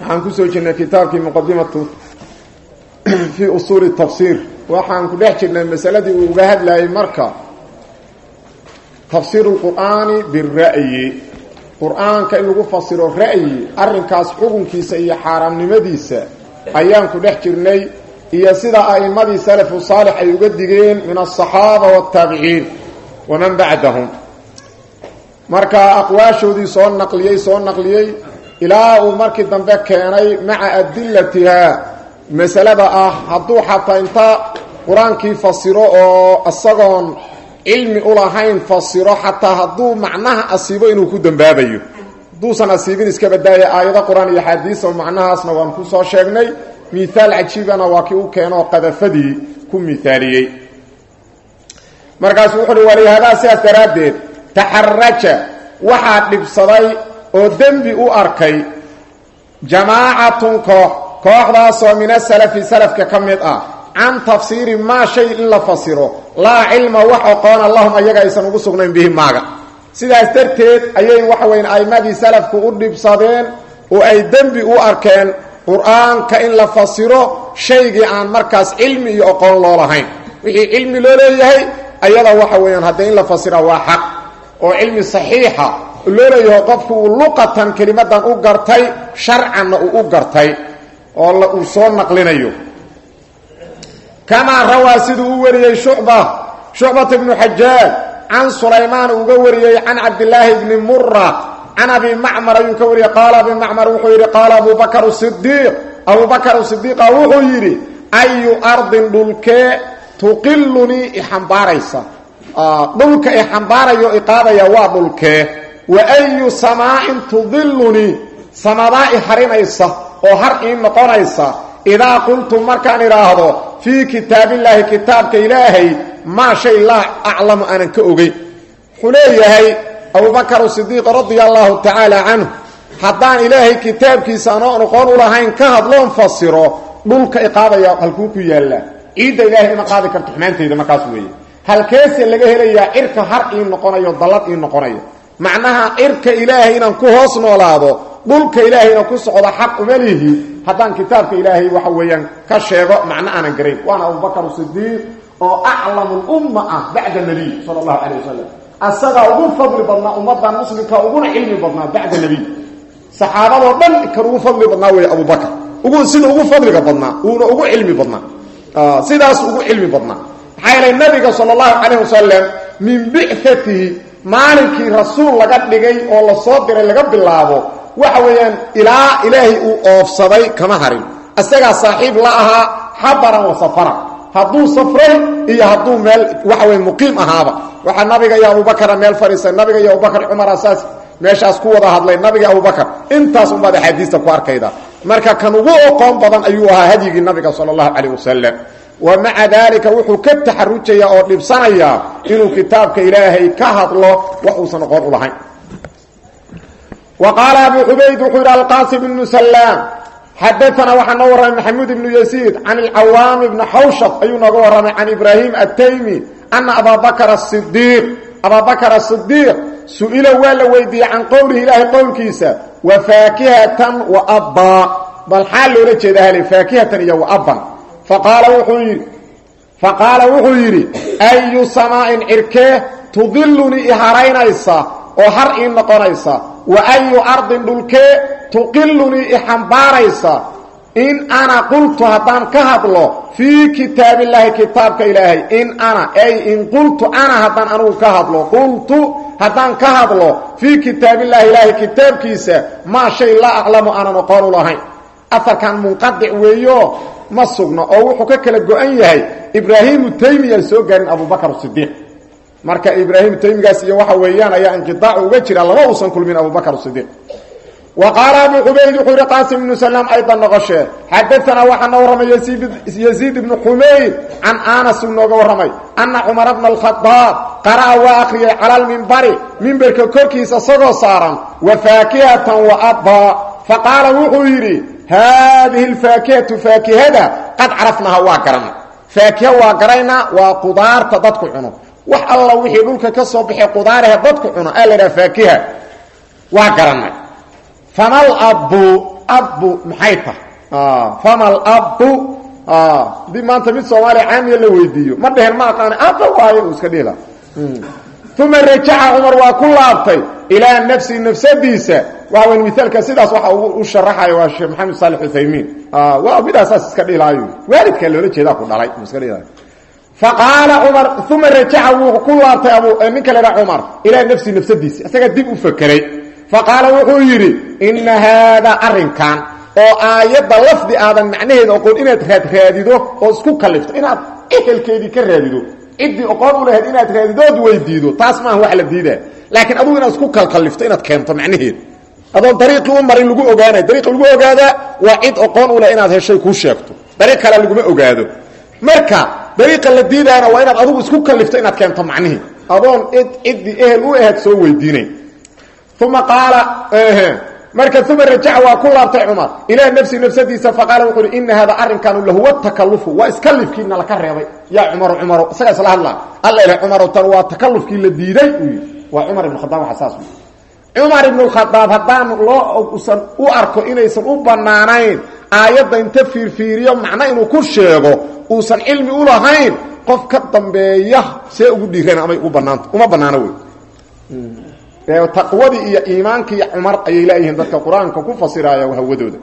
waxaan ku soo jirnay kitaabkii muqadimatu fii usuuli tafsir waxaan ku dhex jirnay masaladii uu uga hadlayay marka tafsiiru lqur'aani bira'yi. Qur'aanka in lagu fasiro ra'yi arrinkaas xukunkiisa iyo xaaraamnimadiisa ayaan ku dhex jirnay iyo sida a'immadii salafu saalix ay uga digeen min alsaxaaba waaltaabiciin waman bacdahum marka aqwaashoodii soo naqliyey soo naqliyey ilaa uu markii dambe keenay maca adilatihaa masalada ah hadduu xataa inta qur'aankii fasiro oo isagoon cilmi ulahayn fasiro xataa hadduu macnaha asiibo inuu ku dambaabayo. Hadduusan asiibin iska badaaya aayado qur'aan iyo xaadiis oo macnahaasna waan ku soo sheegnay. Miaal cajiibana waa kii u keenoo qadafadii ku miaaliyey. Markaasu wuxu uhi walihaadaa sidaas daraaddeed taxaraja waxaa dhibsaday oo dembi u arkay jamaacatun koox kooxdaasoo min asalafi salafka ka mid ah can tafsiiri maa shay in la fasiro laa cilma wax oqoona lahum ayaga aysan ugu sugnayn bihi maaga. Sidaas darteed ayay waxa weyn a'immadii salafku u dhibsadeen oo ay dembi u arkeen qur'aanka in la fasiro shaygii aan markaas cilmi iyo oqoon loo lahayn. Wixii cilmi loo leeyahay ayada waxa weeyaan haddee in la fasira waa xaq oo cilmi saxiixa loo leeyahay qofku uu luqatan kelimadan u gartay sharcanna uu u gartay oo uu soo naqlinayo. Kamaa rawaa siduu u wariyey shucba shucbata ibnu xajaaj can sulaymaan uga wariyey can cabdilaahi bni mura can abi macmar ayuu ka wariyey. Qaala abi macmar wuxuu yidhi qaala abubakar sidiiq abubakar sidiiqa wuxuu yidhi ayu ardin dhulkee tuqilunii ixambaaraysa dhulka ixambaarayo iqaadaya waa dhulkee wa ayu samaa'in tudilunii samadaa i harinaysa oo har ii noqonaysa idaa qultu markaan idhaahdo fii kitaabillaahi kitaabka ilaahay maa shay laa aclamu aanan ka ogeyn. Wuxuu leeyahay abubakar sidiiq radia allahu tacaala canhu haddaan ilaahay kitaabkiisa anoon aqoon u lahayn ka hadloon fasiro dhulka iqaadaya halkuu ku yaallaa. Ciidda ilaahay ima qaadi karto xumaantayda markaas weeye. Halkeese laga helayaa cirka har ii noqonayo dallad ii noqonayo macnaha cirka ilaahay inaan ku hoos noolaado dhulka ilaahay inaan ku socdo xaq uma lihi. Haddaan kitaabka ilaahay waxa weeyaan ka sheego macno aanan garayn. Waana abubakar sidiiq oo aclamu lumma ah bacda nabiy sala allahu calayh wasalam asagaa ugu fadli badnaa ummadan muslimka uguna cilmi badnaa bacda nebiy saxaabadoo dhan kan ugu fadli badnaa weeye abubakar ugu sida ugu fadliga badnaa uuna ugu cilmi badnaa. Sidaas ugu cilmi badnaa. Maxaa yeelay nabiga sala allahu calayh wasalam min bicatihi maalinkii rasuul laga dhigay oo la soo diray laga bilaabo waxa weeyaan ilaa ilaahay uu oofsaday kama harin. Isagaa saaxiib la ahaa xabaran wa safaran. Hadduu safray iyo hadduu meel waxa weya muqiim ahaaba. Waxaa nabiga iyo abubakara meel fadhiistay nabiga iyo abubakar cumar saas meeshaas ku wada hadlay nabiga abubakar intaas unbaad axaadiista ku arkayda. Marka kan ugu oqoon badan ayuu ahaa hadyigii nabiga sala allahu calayh wasalam wa maca daalika wuxuu ka taxarujayaa oo dhibsanayaa inuu kitaabka ilaahay ka hadlo wax uusan aqoon u lahayn. Wa qaala abu cubayd wuxuu yidhi alqaasim ibnu salaam xadaanaa waxaa noo warramay maxamuud ibnu yasiid can alcawaam ibni xawshab ayuu nooga warramay can ibraahim ataymi ana abaabakr asidiiq abaabakr asidiiq su'ila waa la weydiiyey can qowlihi ilaahay qowlkiisa wa faakihatan wa abba. Bal xaa loola jeeda hale faakihatan iyo wa abban faqaala wuxuu yidhi ayu samaa'in cirkee tudilunii i haraynaysa oo har ii noqonaysa wa ayu ardin dhulkee tuqilunii i xambaaraysa? In ana qultu haddaan ka hadlo fii kitaabillaahi kitaabka ilaahay in ana ay in qultu ana haddaan anugu ka hadlo qultu haddaan ka hadlo fii kitaabillaahi ilaahay kitaabkiisa maa shay laa aclamu aanan aqoon u lahayn afarkan munqadic weeyo ma sugno oo wuxuu ka kala go-an yahay ibraahimu taymiyaan soo gaarin abubakar sidiiq marka ibraahim taymigaas iyo waxa weeyaan ayaa inqidaacu uga jira lama uusan kulmin abubakar sidiiq wa qaala abu xubayd wuxuu yihi qaasim ibnu salaam aydan noqoshee. Xadaanaa waxaa noo warramay yaziid ibnu xumayd can anas uu nooga warramay. Anna cumara bna alkhadaab qara'a waa akhriyay cala almimbari mimberka korkiisa isagoo saaran wa faakihatan wa abba fa qaala wuxuu yidhi haadihi alfaakihatu faakihada qad carafnaha waa garanay faakiha waa garaynaa waa qudaarta dadku cuno wax alla wixii dhulka ka soo baxay qudaarahe dadku cuno aa la idhaha faakiha waa garanay famal abbu abbu maxay tahay famal abbu haddii maanta mid soomaaliya caamiya la weydiiyo ma dhehen ma aqaana abba waayo iska dhihila uma rajaca cumar waa ku laabtay ilaa nafsi nafsadiisa. Waxa weyn mithaalka sidaas waxa u sharaxayo waa sheekh maxamed saalex uthaymiin waa midaas saas iska dhihilaayo waalidka loola jeedaa ku dhalay faqaala cumar uma rajaca wuu ku laabtay abu ninka idhaha cumar ilaa nafsi nafsadiisa. Isaga dib u fakeray. Faqaala wuxuu yidhi inna haadaa arrinkan oo aayadda lafdi aadan macnaheeda oqoon inaad raadraadido oo isku kalifto inaad ehelkeedii ka raadido ciddii oqoon u lahayd inaad raadidood weydiido taas maaha wax la diidaa. Laakiin adugu inaad isku kalkalifto inaad keento macnaheeda adoon dariiqii u marin lagu ogaanay. Dariiqi lagu ogaadaa waa cid oqoon u leh inaad heshay kuu sheegto. Dariiq kale laguma ogaado. Marka dariiqa la diidaana waa inaad adugu isku kalifto inaad keento macnihii adoon ciddii ehel u ahayd soo weydiinay. Uma qaala marka uma rajaca waa ku laabtay cumar. Ilaa nafsi nafsadiisa faqaala wuxu uhi ina hada arrinkaanu lahuwa takalufu waa iskalifkiina laka reebay. Yaa cumaro cumaro isagaa isla hadlaa alla ila cumaro tan waa takalufkii la diiday. Uu yidhi. Waa cumar ibn khadaab waxa saas cumar ibn khadaab haddaan loo usan u arko inaysan u bannaanayn aayadda inta fiirfiiriyo macno inuu ku sheego uusan cilmi u lahayn qof ka dambeeya see ugu dhiireen amay u banaanta uma bannaano wey taqwadii iyo iimaankii cumar ayay leeyihiin dadka qur'aanka ku fasiraaya hawadooda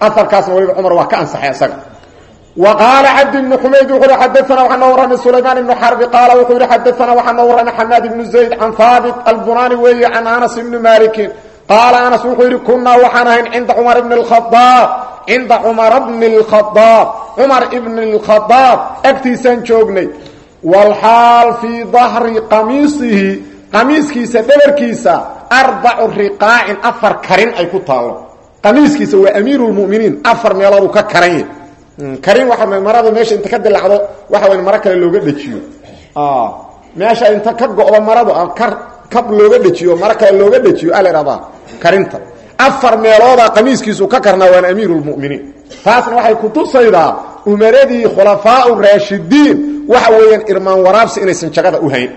aarkaasna waliba cumar waa ka ansaxay isaga wa qaala cabdi ibnu xumayd wuxuu hi xadaana waxaa noo sulaymaan ibnu xarbi qaala wuxuu yihi xadaana waxaa noo warramay xamaad ibnu zayd can haabit albunaani weeye can anas ibni malikin qaala anas wuxuu yidhi waxaan ahayn cinda cumar ibni alkhadaab cinda cumara bni alkhadaab cumar ibni alkhadaab agtiisaan joognay. Walxaal fii dahri qamiisihi qamiiskiisa dhabarkiisa arbacu riqaacin afar karin ay ku taallo. Qamiiskiisa waa amiiru lmuminiin afar meelooduu ka karan yahy karin waa marada meesha inta ka dilacdo waxa way maro kale looga dhejiyo. Meesha inta ka go'do maradu kab looga dhejiyo maro kale looga dhejiyo a la ihahdaa karinta. Afar meeloodaa qamiiskiisu ka karnaa waana amiiru lmuminiin taasna waxay kutusaydaa umaradii khulafaau raashidiin waxa weeyaan irmaan waraabsi inaysan jagada u hayn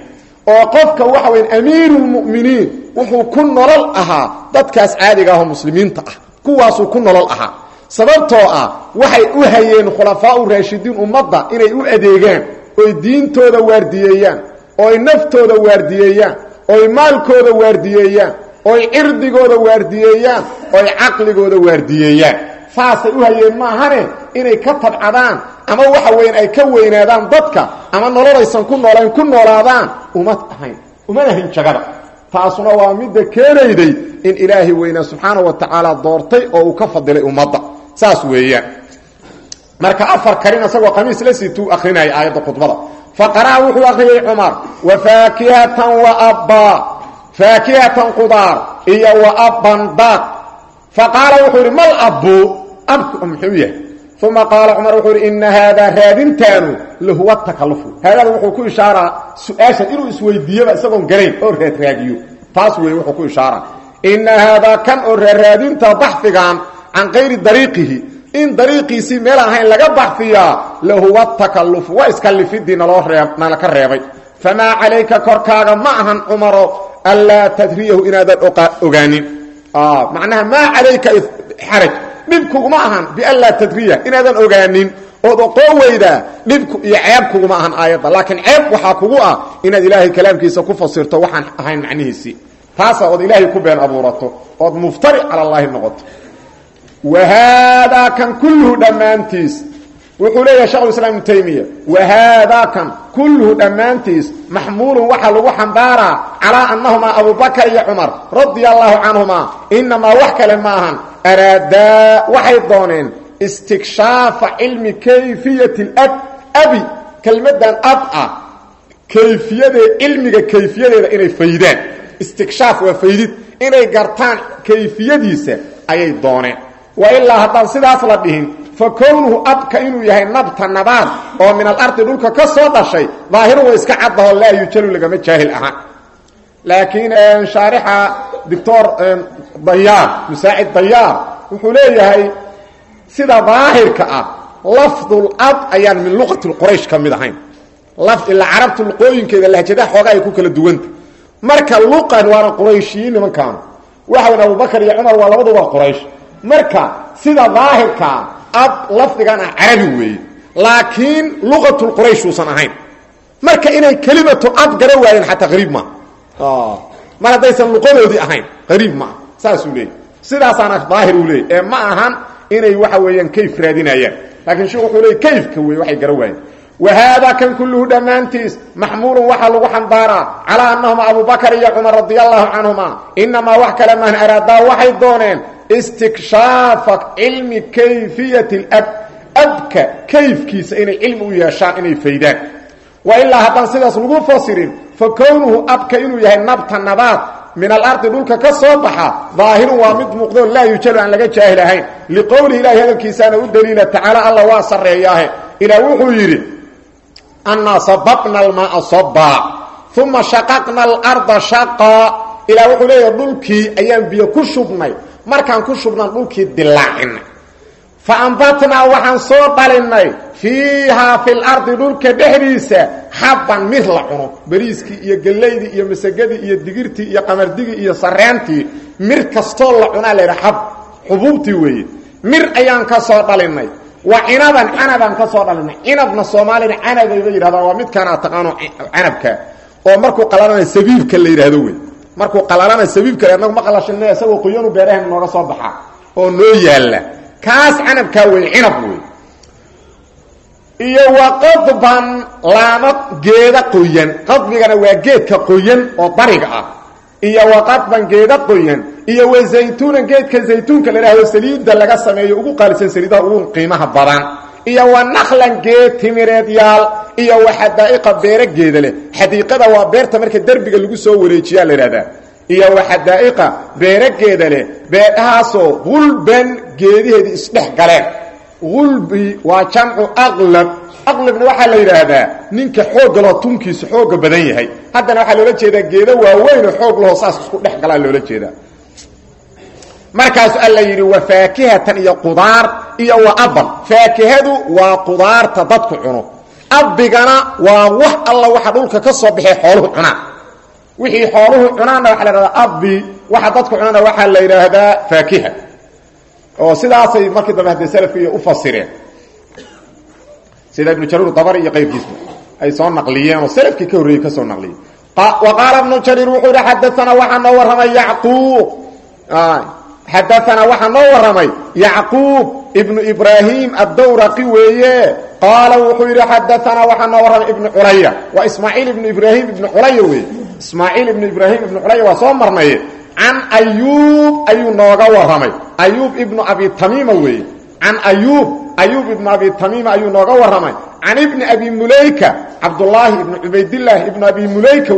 oo qofka waxa weya amiirulmu'miniin wuxuu ku nolol ahaa dadkaas caadiga ahoo muslimiinta ah. Kuwaasuu ku nolol ahaa. Sababtoo ah waxay u hayeen khulafaau raashidiin ummadda inay u adeegaan oy diintooda waardiyeeyaan ooy naftooda waardiyeeyaan oy maalkooda waardiyeeyaan oy cirdigooda waardiyeeyaan oy caqligooda waardiyeeyaan saasay u hayeen maahane inay ka tabcadaan ama waxa weyan ay ka weynaadaan dadka ama nololaysan ku noolayn ku noolaadaan uma ahayn umana ahayn jagada. Taasuna waa midda keenayday in ilaahay weynaa subxaana wa tacaala doortay oo uu ka fadilay ummadda. Saas weeyaan. Marka afar karin isagoo qamiis la siituu akrinaya aayadda khudbada. Fa qara'a wuxuu akhriyey cumar wa faakihatan wa abbaa faakihatan qudaar iyo wa abban daaq fa qaala wuxuu yidhi mal abbu abku muxuu yahay uma qaala cumar wuxuu yidhi ina haadaa raadintaanu lahuwa takalufu haadada wuxuu ku ishaaraa su'aashan inuu isweydiiyoba isagoon garayn oo raadraagiyo taas weeye wuxuu ku ishaaraa ina haadaa kan oo raaraadinta baxfigan can kayri dariiqihi in dariiqiisii meel aan ahayn laga baxfiyaa lahuwa takalufu waa iskalifidii naloo nalaka reebay famaa calayka korkaaga ma ahan cumaro anlaa tadriyahu inaadan ogaanin macnaha maa calayka xaraj dhibkuguma ahan bianlaa tadriya inaadan ogaanin ood oqoo weydaa dhibku iyo ceeb kuguma ahan aayadda laakiin ceeb waxaa kugu ah inaad ilaahay kalaamkiisa ku fasirto waxaan ahayn macnihiisii taasa ood ilaahay ku been abuurato ood muftari cala allaahi noqoto wa haadaa kan kulluhu dhammaantiis wuxuu leeyahay shekhulislaam ibnu taymiya wa haadaa kan kulluhu dhammaantiis maxmuulun waxaa lagu xambaaraa calaa annahumaa abubakar iyo cumar radia allaahu canhumaa inamaa kale ma ahan. Araadaa waxay dooneen istikshafa cilmi kayfiyati ab abi kelmadan ab ah. Kayfiyadee cilmiga kayfiyadeeda inay faydaan. Istikshaaf waa faydid. Inay gartaan kayfiyadiisa ayay dooneen wa ilaa haddaan sidaas la dhihin fa kownuhu abka inuu yahay nabta nabaad oo min alardi dhulka ka soo dhashay daahiru wa iska caddaho laa yujalu lagama jaahil ahaan laakiin shaarixa doctor dayaar musaacid dayaar wuxuu leeyahay sida daahirka ah lafdul ab ayaan min luqati quraysh ka mid ahayn. Ilaa carabtu luqooyinkeeda lahjadaha xoogaa ay ku kala duwanta. Marka luqan waana qurayshiyiin nimankaanu waxa weyn abubakar iyo cumar waa labaduba quraysh marka sida daahirkaa ab lafdigan ah carabi weeye laakiin luqatul quraysh uusan ahayn. Marka inay kelimatu ab gara waayeen xataa qariib maa mar haddaysan luqadoodii ahayn qariib maa saasuu leeyay sidaasaana daahir uu leeyay ee ma ahan inay waxa weeyaan kayf raadinayaan. Laakiin sheekhu wuxuu leeyay kayfka weeye waxay gara waayeen. Whaada kan kulluhu dhammaantiis maxmuulun waxaa lagu xambaaraa calaa annahuma abubakar iyo cumar radi allahu canhuma inamaa wax kale maan araadaa waxay dooneen istikshaafا cilmi kayfiyat اlab abka kayfkiisa inay cilmi u yeeshaan inay faydaan. Wa ilaa haddaan sidaas lagu fasirin fa kownuhu abka inuu yahay nabta nabaad min alardi dhulka ka soo baxa daahirun waa mid muuqdo laa yujalu aan laga jaahil ahayn. Liqowlihi ilahi hadalkiisaana u daliila tacaala alla waa sarreeyaahe. Ilaah wuxuu yidhi annaa sababna almaaa sabaa uma shaqaqna alarda shaqaa ayaan biyo ku shubnay markaan ku shubnaan dhulkii dilaacinay fa ambatnaa waxaan soo dhalinay fiihaa fi lardi dhulka dhexdiisa xabban mir la cuno. Beriiskii iyo gellaydii iyo masagadii iyo digirtii iyo qamardigii iyo sareentii mir kastoo la cunaa la yidhaha xab xubuubtii weeye. Mir ayaan ka soo dhalinay wa cinaban canabaan ka soo dhalinay cinabna soomaalina canabay yidhahdaan waa midkaana taqaano canabka oo markuu qalalana sabiibka la yidhaahdo wey markuu qalalana sabiibka anagu ma qalashinna isagoo qoyanu beerahan nooga soo baxaa oo noo yaalla. Kaas canabkaa wey cinab wey iyo wa qadban geeda qoyan. Qadbigana waa geedka qoyan oo dariga ah. Iyo wa geeda qoyan. Iyo wa zaytuunan geedka zaytuunka laga sameeyo ugu qaalisan saliidaha ugu qiimaha badan iyo wa naklan geed timireed yaal iyo wa xadaa'iqa beero geeda leh. Xadiiqada waa beerta marka derbiga lagu soo wareejiyaa la idhahdaa iyo wa xadaa'iqa beero geeda leh beerahaasoo gulban geediheedii isdhex galeen. Gulbi waa jamcu aqlab. Aqlabna waxaa la yidhaahdaa ninka xoogga laho tunkiisa xooga badan yahay. Haddana waxaa loola jeedaa geedo waaweyn oo xoog laho saas isku dhex galaa loola jeedaa markaasu alla yidhi wa faakihatan iyo qudaar iyo wa aban faakihadu waa qudaarta dadku cuno. Abigana waa wax alla waxa dhulka ka soo baxay xooluhu cunaan wixii xooluhu cunaanna waxa la yidhahdaa abi waxa dadku cunaana waxaa la yidhaahdaa faakiha. Oo sidaasay markii dambe haddee salafka iyo u fasireen. Sida ibnu jaruur dabari iyo qaybkiisba ay soo naqliyeen oo salafkii ka horreeyey ka soo naqliyey wa qaala ibnu jariir wuxuu yihi xadaanaa waxaa noo warramay yacquub xadaanaa waxaa noo warramay yacquub ibnu ibraahim addawraqi weeye qaala wuxuu yidhi xadaanaa waxaa noo warramay ibnu culaya waa ismaaciil ibnu ibraahim ibnu culaya weeye ismaaciil ibnu ibraahim ibnu culaya waa soo marnaye can ayuub ayuu nooga warramay ayuub ibnu abi tamiima weeye can ayuub ayuub ibnu abi tamiima ayuu nooga warramay can ibni abi mulayka cabdullaahi ibnu cubaydillaahi ibnu abi mulayka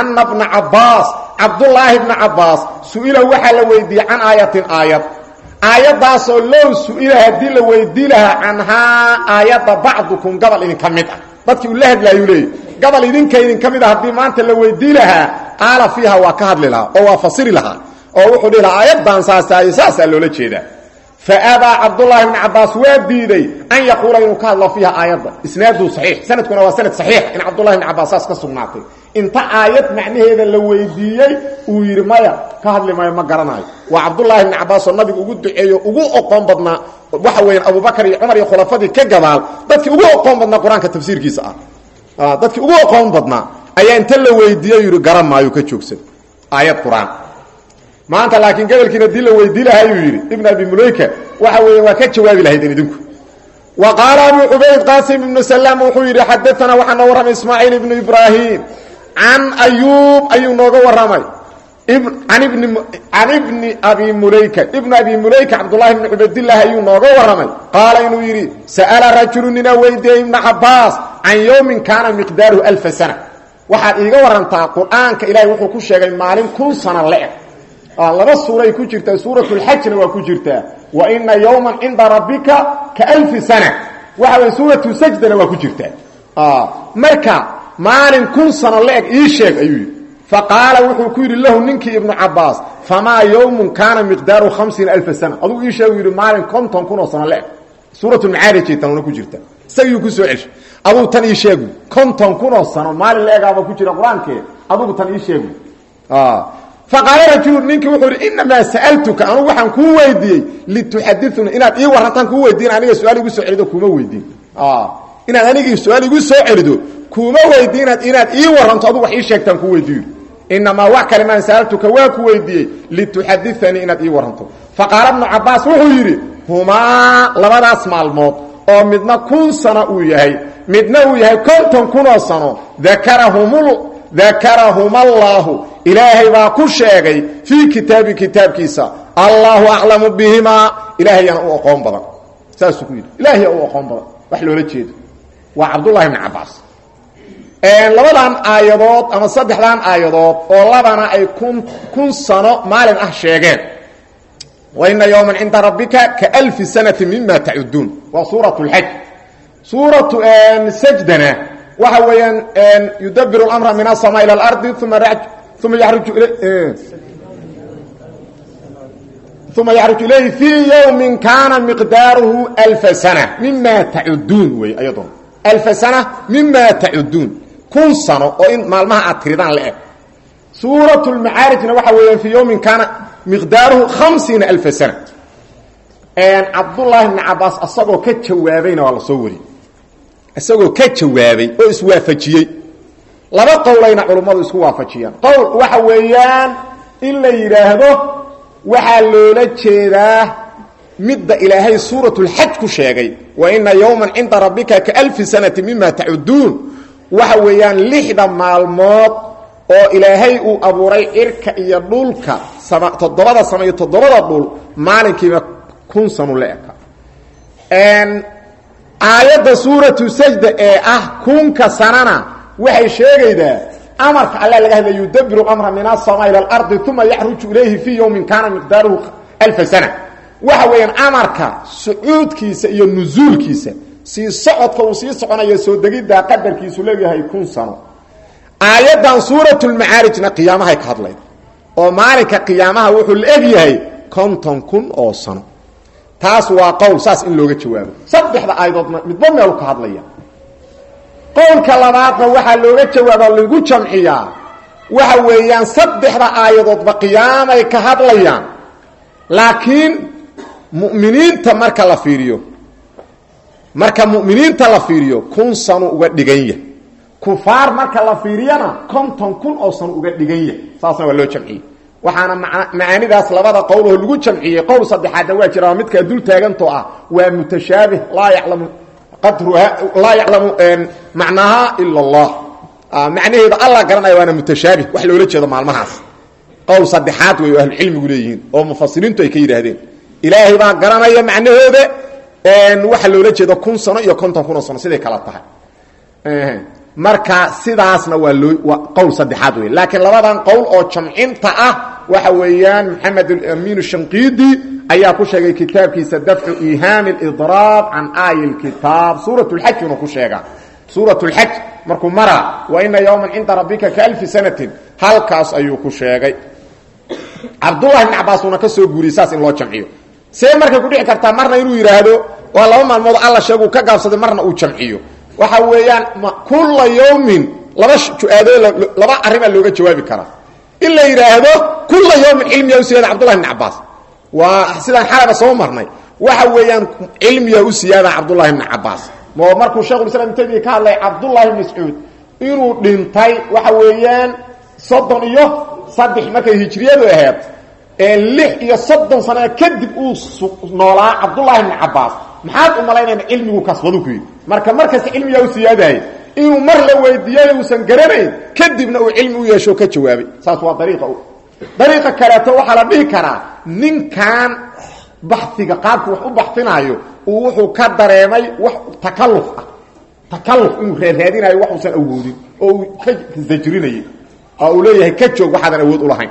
ana bna cabbaas cabdullaahi bna cabbaas su'ila waxaa la weydiiyey can aayatin aayad aayaddaasoo low su'ila haddii la weydii lahaa canhaa aayadda bacdukum gabal idinka mid ah dadkii uu la hadlaayuu leeyay gabal idinka idinka mid ah haddii maanta la weydii lahaa qaala fiiha waa ka hadli lahaa oo waa fasiri lahaa oo wuxuu dhihi lahaa aayaddan saasaayo saasaa loola jeedaa fa abaa cabdullaahi bni cabbaas waa diiday an yaquula inuu ka hadlo fiiha aayadda isnaadu saxiix sanadkuna waa sanad saxiix in saas ka sugnaatay inta aayad macnaheeda la weydiiyey uu yidhi maya ka hadli maayo ma garanayo. Waa cabdullaahi bni cabbaas oo nabigu ugu duceeyo ugu oqoon badnaa waxa weeyaan abubakar iyo cumar iyo khulafadii ka gadaal dadkii ugu oqoon badnaa qur'aanka tafsiirkiisa ah. Dadkii ugu oqoon badnaa ayaa inta la weydiiye yidhi garan maayo ka joogsan. Aayad qur'aan. Maanta laakiin gobolkiina haddii la weydii lahaa yuu yidhi ibn abi mulayka waxa weeya waa ka jawaabi lahaydeen idinku. Wa qaala abu cubayd qaasim ibnu salaam wuxuu yidhi xadaanaa waxaa noo warramay ismaaciil ibnu ibraahim can ayuub ayuu nooga ibni can ibni abi mulayka ibnu abi mulayka cabdullahi ibni cubaydillaah ayuu nooga warramay. Qaala inuu yidhi sa'ala rajulu ninaa weydiiyey ibna cabbaas can yowmin kaana miqdaaruhu alfa sana. Waxaad iiga warantaa qur'aanka ilaahay wuxuu ku sheegay maalin kun sana le-eg laba suuray ku jirtaa suuratulxajna waa ku jirtaa. Wa ina yowman cinda rabbika ka alfi sana. Waxa way suuratu sajdana waa ku jirtaa. Marka maalin kun sano la-eg ii sheeg ayuu yidhi. Faqaala wuxuu ku yidhi lahu ninkii ibnu cabaas famaa yowmun kaana miqdaaru hamsiina alfa sana. Adugu ii sheegu yidhi maalin konton kun oo sano la-eg suuratulmacaarij tanuna ku jirta. Isagiyuu ku soo ceshay. Adugu tan ii sheegu konton kun oo sano maalin la-egaaba ku jira qur'aankee? Adugu tan ii sheegu faqaala rajulu ninkii wuxuu yidhi inamaa sa'altuka anugu waxaan kuu weydiiyey lituxadiuna inaad ii warantaan kuu weydiin aniga su'aal igu soo celido kuma weydiin. Inaad anigii su'aal igu soo celido kuma weydiinaad inaad ii waranto adugu wax ii sheegtaan ku weydiiyo. Inamaa wax kale maan sa'altuka waa ku weydiiyey lituxadianii inaad ii waranto. Faqaala bnu cabaas wuxuu yidhi humaa labadaas maalmood oo midna kun sano uu yahay midna uu yahay konton kunoo sano dakarahum allaahu ilaahay baa ku sheegay fii kitaabi kitaabkiisa allaahu aclamu bihimaa. Ilaahayana u aqoon badan. Saasuu ku yidhi ilaahaya u aqoon badan. Wax loola jeedo. Waa cabdullahi bni cabaas labadan aayadood ama saddexdan aayadood oo labana ay kun kun sano maalin ah sheegeen wa ina yowman cinda rabbika ka alfi sanati mima tacuduun waa suurat lxaj suuratu sajdana waxa weeyaan yudabiru اlamra min aلsama ilى اlardi uma uma yaruju uma yaxruju ilayhi fii ywmi kaana miqdaaruhu alfa sana mima tacuduun wey ayadoo alfa sana mima tacuduun kun sano oo in maalmaha aad tiridaan la eg. Suurat lmacaarijna waxa weeyaan fii yowmin kaana miqdaaruhu hamsiina alfa sana. Cabdullaahi bni cabaas asagoo ka jawaabayna waa la soo wariyey. Isagoo ka jawaabay oo iswaafajiyey. Laba qowlayna culummadu isku waafajiyaan. Qowl waxa weeyaan in la yidhaahdo waxaa loola jeedaa midda ilaahay suuratulxaj ku sheegay wa ina yowman cinda rabbika ka alfi sanati mima tacuduun waxa weeyaan lixda maalmood oo ilaahay uu abuuray cirka iyo dhulka toddobada sama iyo toddobada dhul maalinkiiba kun sanu la eka aayadda suuratu sajda ee ah kunka sanana waxay sheegaydaa amarka alla laga hadlaya yudabiru amra min asama ila alardi uma yaxruju ilayhi fii yowmin kaana miqdaaruhu alfa sana. Waxa weeyaan amarka sucuudkiisa iyo nusuulkiisa sii socodka uu sii soconayo soo degiddaa qadarkiisu leeyahay kun sano. Aayaddan suurat lmacaarijna qiyaamahay ka hadlayd oo maalinka qiyaamaha wuxuu la eg yahay konton kun oo sano. Taas waa qowl saas in looga jawaabo. Saddexda aayadoodna midba meelu ka hadlaya. Qowlka labaadna waxaa looga jawaaba lagu jamciyaa waxa weeyaan saddexda aayadoodba qiyaamay ka hadlayaan. Laakiin mu'miniinta marka la fiiriyo marka mu'miniinta la fiiriyo kun sano uga dhigan yahay kufaar marka la fiiriyana konton kun oo sano uga dhigan yahay saasna waa loo jamciyey waxaana macaanidaas labada qowloo lagu jamciyey qowl saddexaadna waa jira midkaa dul taagantoo ah waa mutashaabih laa yaclamu qadruha laa yaclamu macnaha ila allah macnaheeda alla garanaya waana mutashaabih wax loola jeedo maalmahaas. Qowl saddexaad wey ahlucilmigu leeyihiin oo mufasiriintu ay ka yidhaahdeen. Ilaahay baa garanaya macnahooda waxa loola jeedo kun sano iyo konton kun oo sano siday kala tahay marka sidaasna waa loo waa qowl saddexaad wey laakiin labadan qowl oo jamcinta ah waxa weeyaan maxamed amin shanqiidi ayaa ku sheegay kitaabkiisa dafcu ihaami اdraab can aayi kitaab suurat اlxaj inuu ku sheegaa suurat اlxaj markuu mara wa ina yowma cinda rabbika kaalfi sanatin halkaas ayuu ku sheegay cabdullahi bn cabaas uuna ka soo guuriyey saas in loo jamciyo see markay ku dhici kartaa marna inuu yidhaahdo waa laba maalmood alla sheeguu ka gaabsaday marna uu jamciyo. Waxa weeyaan kula yawmin laba ju-aadoo laba arrimaa looga jawaabi karaa. In la yidhaahdo kula yawmin cilmiyaa u siyaada cabdullahi bn cabaas waa sidaan xalaba soo marnay. Waxa weeyaan cilmiyaa u siyaada cabdullahi bni cabaas mo markuu shekhulislam ibn taymiya ka hadlay cabdullahi bn mascuud inuu dhintay waxa weeyaan soddon iyo saddex markay hijriyadu ahayd ee lix iyo soddon sano kadib uu noolaa cabdullahi bni cabaas maxaad u malaynayna cilmigu kasbadu ku yidhi marka markasta cilmiyaa u siyaadahay inuu mar la weydiiyey uusan garanayn kadibna uu cilmi u yeesho ka jawaabay. Saas waa dariiqa dariiqa kaleeto waxaa la dhihi karaa ninkan baxiga qaabku wax u baxinaayo uu wuxuu ka dareemay wax takalluf ah. Takalluf inuu raaraadinayo waxuusan awoodin oo uu ka sajrinayay oo uu leeyahay ka joog waxaadan awood u lahayn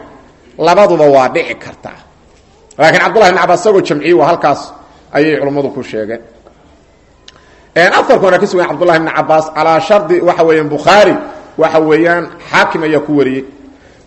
labaduba waa dhici kartaa. Laakiin cabdullahi ibn cabaas isagoo jamciye waa halkaas ayay culammadu ku sheegeen. Afarkuna ka sugan cabdullahi ibn cabaas calaa shardi waxa weeyaan bukhaari waxa weeyaan xaakim ayaa ku wariyey.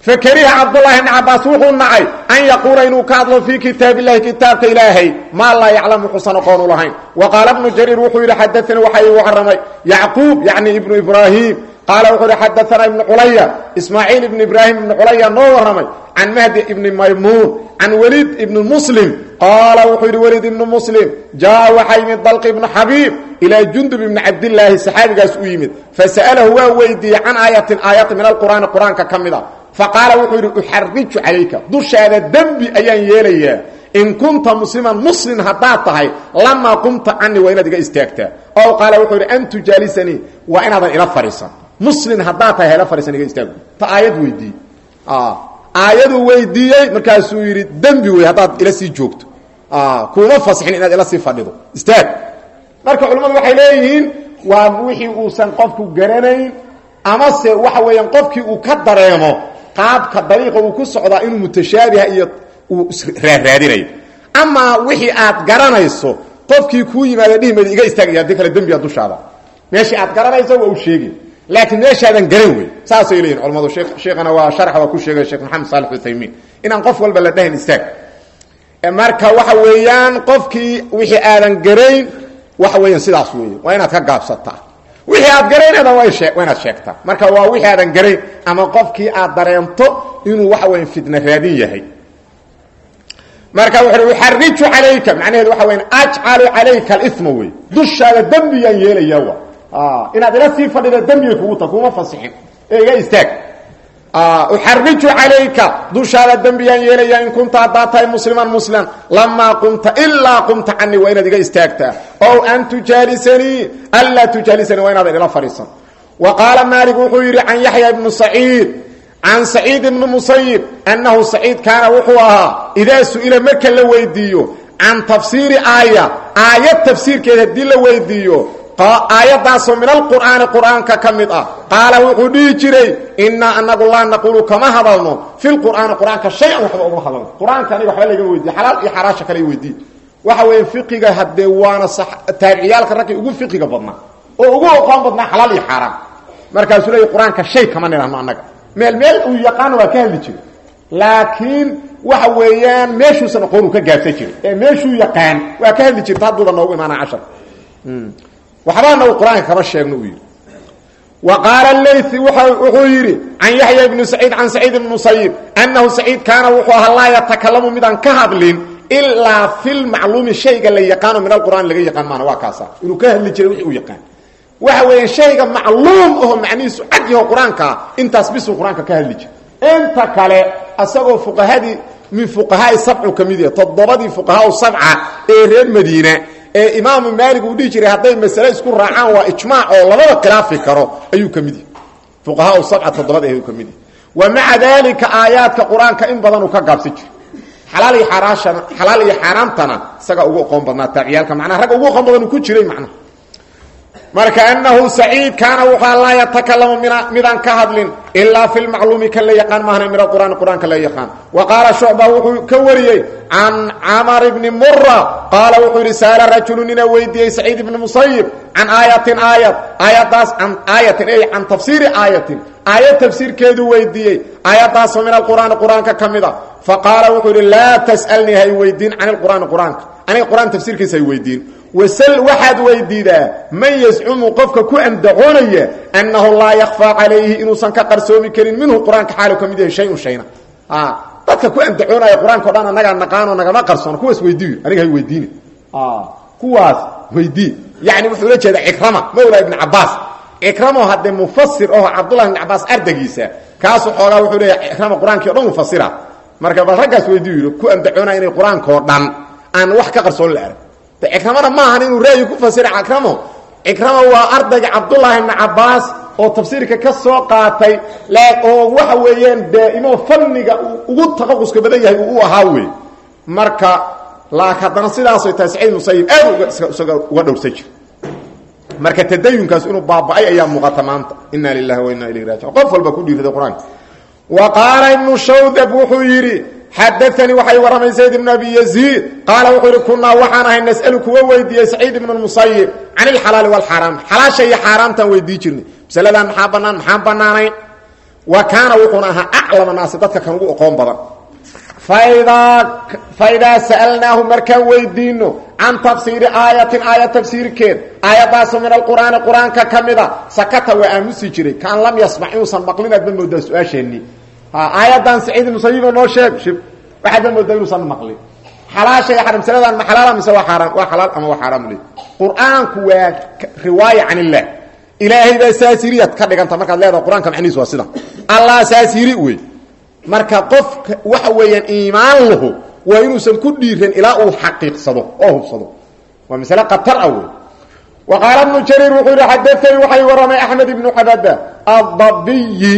Fakariha cabdullahi ibn cabaas wuxuu nacay an yaquula inuu ka hadlo fii kitaab illahi kitaabka ilaahay maa laa yaclamu xusan aqoon u lahayn. Wa qaala ibnu jariir wuxuu yidhi xadaanii waxa igu warramay yacquub yacni ibnu ibraahim qaala wuxuu yidhi xadaanaa ibnu culaya ismaaciil ibnu ibraahim ibnu culaya noo warramay can mahdi ibni maymuun can weliid ibni muslim qaala wuxuu yidhi weliid ibnu muslim jaa waxaa yimid dalqi ibnu xabiib ilaa jundub ibni cabdilaahi saxaabigaas u yimid fasa'alahu waa weydiiyey can aayatin aayati min alqur'aani qur'aanka ka mid a faqaala wuxuu yidhi uxariju calayka dushaada dembi ayaan yeelayaa in kunta musliman muslin haddaad tahay lamaa qumta canii waa inaad iga istaagtaa ow qaala wuxuu yidhi an tujaalisanii waa inaadan ila fadhiisan muslin haddaad tahay hela fadhiisan iga istaag ta aayad weydiiyey aayaduu weydiiyey markaasuu yidhi dembi wey haddaad ila sii joogto. Kuuma fasixin inaad ila sii fadhido. Istaag. Marka culimmadu waxay leeyihiin waa wixii uusan qofku garanayn amase waxa weeyaan qofkii uu ka dareemo qaabka dariiqa uu ku socdaa inuu mutashaabiha iyo uu raaraadinayo amaa wixii aad garanayso qofkii kuu yimaada dhihimayda iga istaagaya haddii kale dembiga dushaada. Meeshii aad garanayso waa uu sheegi laakiin meeshaadan garan wey saasay leeyihiin culamadu sheekhana waa sharxa waa ku sheegay sheekh maxamed saalix uthaymiin inaan qof walba la dhahayn istaag. Marka waxa weeyaan qofkii wixii aadan garayn waxa weeyaan sidaas weeye. Waa inaad ka gaabsataa. Wixii aad garaynada waa inaad sheegtaa. Marka waa wixii aadan garayn ama qofkii aad dareento inuu waxa weya fitna raadin yahay. Marka wuxu uxariju calayka. Macnaheedu waxa weya ajcalu calayka alima wey dushaada dembiyaan yeelaya inaad ila sii fadhida dembigay kugu ta kuma fasixin. Ee iga istaag. Uxariju calayka dushaada dembiyaan yeelaya in kunta haddaad tahay musliman muslim lamaa qumta ilaa qumta canii waa inaad iga istaagtaa. Ow an tujaalisanii anlaa tujaalisanii waa ila fadhiisan. Wa qaala maalik wuxuu yidhi can yaxya ibnu saciid. Can saciid ibni musayib annahu saciid kaana wuxuu ahaa su'ila marka la weydiiyo can tafsiiri aaya aayad tafsiirkeed haddii la weydiiyo aayadaasoo min alqur'aani qur'aanka ka mid ah. Qaala wuxuu dhihi jiray innaa anagu laa naqulu kama hadalno. Fi lqur'aani qur'aanka shay-an waxba ugama hadalno. Qur'aanka aniga waxba lagama weydiye xalaal iyo xaraasha kale weydiiye waxa weeye fiqiga haddee waana taabiciyaalka raggii ugu fiqiga badnaa. Oo ugu oqoon badnaa xalaal iyo xaaraam. Markaasuu leeya qur'aanka shay kama nidhahno annaga. Meel meel uu yaqaano waa ka hadli jiray. Laakiin waxa weeyaan meeshuusan aqoon uu ka gaabsan jiray. Ee meeshuu yaqaan waa ka hadli jirta hadduuba noogu imaana cashar waxbaana uu qur'aanka kama sheegno uu yidhi wa qaala leythi wuxuu yidhi can yaxya ibni saciid can saciid ibni musayib annahu saciid kaana wuxuu ahaa laa yatakalamu midaan ka hadlin ilaa filmacluumi shayga la yaqaano min alqur'aan laga yaqaan maana waa kaasa. Inuu ka hadli jiray wixii uu yaqaan. Waxa weeyaan shayga macluum aho macnihiisu cad yaho qur'aankaa intaas bisuu qur'aanka ka hadli jiray. Inta kale asagoo fuqahadii min fuqahaai sabcu ka mid yahe toddobadii fuqahaa sabca ee reer madiina ee imaamu maalig uu dhihi jiray hadday masale isku raacaan waa ijmaac oo labada khilaafi karo ayuu ka mid yahay. Fuqahaa sabca toddobada ayuu wa maca daalika aayaadka qur'aanka in badan uu ka gaabsan jiray. Iyo xaaraashana xalaal iyo xaaraamtana isaga ugu aqoon badnaa taabiciyaalka macnaha ragga ugu aqoon badan uu ku jiray macnaha marka anahu saciid kaana wuxua laa yatakalamu midaan ka hadlin ilaa fi lmacluumi kan la yaqaan min alqur'aani qur'aanka la wa qaala shucba ka wariyey can camar bni mura qaala wuxuu yidhi saala rajulu nina weydiiyey saciid ibni musayib can aayatin aayad. Aayadaas can aayatin ey can tafsiiri aayatin. Aayad tafsiirkeedu weydiiyey aayadaasoo min alqur'aani qur'aanka ka mid a faqaala wuxuu yidhi laa hay weydiin can ilqur'aani qur'aanka. Aniga qur'aan tafsiirkiisa wasl waxaad weydiidaa man yascumu qofka ku andacoonaya annahu laa yakfaa calayhi inuusan ka qarsoomi karin minhu qur'aanka xaalu ka mid yahay shayun shayna. Dadka ku andacoonaya qur'aanka o dhan annagaa naqaano nagama qarsoon kuwaas weydiiyo aniga hay weydiini kuwaas weydii yani wuxuu la jeeda cikrama mawla ibni cabaas cikramo haddee mufasir oho cabdullahi ibni cabaas ardagiisa kaasu xoogaa wuxuu leeya cikrama qur'aankii o dhan mufasira marka bal raggaas weydiiyo yidhi ku andacoonaya inay qur'aanka oo dhan aan wax ka qarsoon la arag cikramana maahan inuu ra'yi ku fasira cikramo cikramo waa ardayga cabdullaahi ibni cabaas oo tafsiirka ka soo qaatay oo waxa weeyaan daa'imo fanniga ugu taqaquska badan yahay uu u ahaa wey marka laak haddana sidaasay tahay saciid musayib aad isaga uga dhowrsan jir marka tadayunkaas inuu baaba'ay ayaa muuqata maanta. Ina lilahi wa inna ilayhi raajiun qof walba ku dhiiraday qur'aanka wa qaala ibnu shawdab wuxuu yidhi xadaanii waxay warramay zayd ibnu abi yaziid qaala wuxuu yidhi kunaa waxaan ahay nas'alu kuwa weydiiyey saciid ibnu musayib can ilxalaali waalxaaraam xalaasha iyo xaaraamtaan weydii jirnay masaladan maxaa bannaan maxaan bannaanayn wa kaana wuxuuna ahaa aclama naasi dadka kan ugu oqoon badan faidaa sa'alnaahu markaan weydiino can tafsiiri aayatin aayad tafsiirkeed aayaddaasoo min alqur'aani qur'aanka ka mida sakata waa aamusi jiray kaan lam yasmac inuusan maqlin aadba moodaa su'aasheenii aayaddan saciid musayibo noo sheeg shib waxaadba moodaa inuusan maqlin xalaasha iyo xaram masaladan ma xalaala mise waa xaaraan waa xalaal ama waa xaaraam le qur'aanku waa riwaaya can illah ilaahay baa saasiriyad ka dhiganta markaad leedaha qur'aanka macnihiis waa sida. Allah saasiri wey marka qofka waxa weeyaan iimaan lahu waa inuusan ku dhiiran ilaa uu xaqiiqsado oo hubsado. Waa masale qatar ah wey wa qaala ibnu jariir wuxuu yihi xadaanii waxay warramay axmed ibnu cabada adabiyi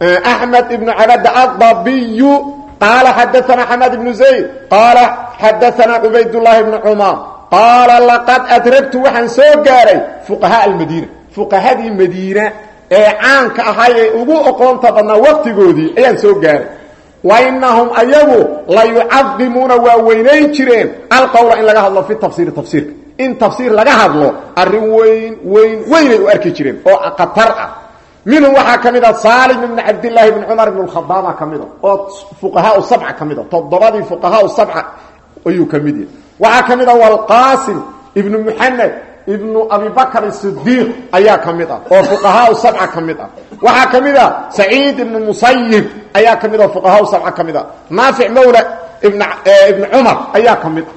ibnu cabada adabiyu qaala xadaana xamad ibnu zayd qaala xadaana cubaydullaahi ibnu cumar qaala laqad adragtu waxaan soo gaaray fuqahaa almadiina fuqahadii madiina ee caanka ahay ee ugu oqoonta badnaa waqtigoodii ayaan soo gaaray wa inahum ayagu la yucadimuuna waa weynayn jireen alqowla in laga hadlo fi tafsiiri tafsiirka in tafsiir laga hadlo arrin weyn weyn weynay u arki jireen oo qatar ah minhum waxaa ka mid a saalim ibni cabdillaahi ibni cumar ibn khadaaba ka mida. Oo fuqahaau sabca ka mida. Toddobadii fuqahaau sabca ayuu ka mid yahay waxaa ka mid a walqaasim ibnu muxamed ibnu abibakr sidiiq ayaa ka mid ah oo fuqahaau sabca ka mid ah waxaa ka mid a saciid ibnu musayib ayaa ka mid ah fuqahaau sabca ka mid ah naafic mawla ibn ibni cumar ayaa ka mid ah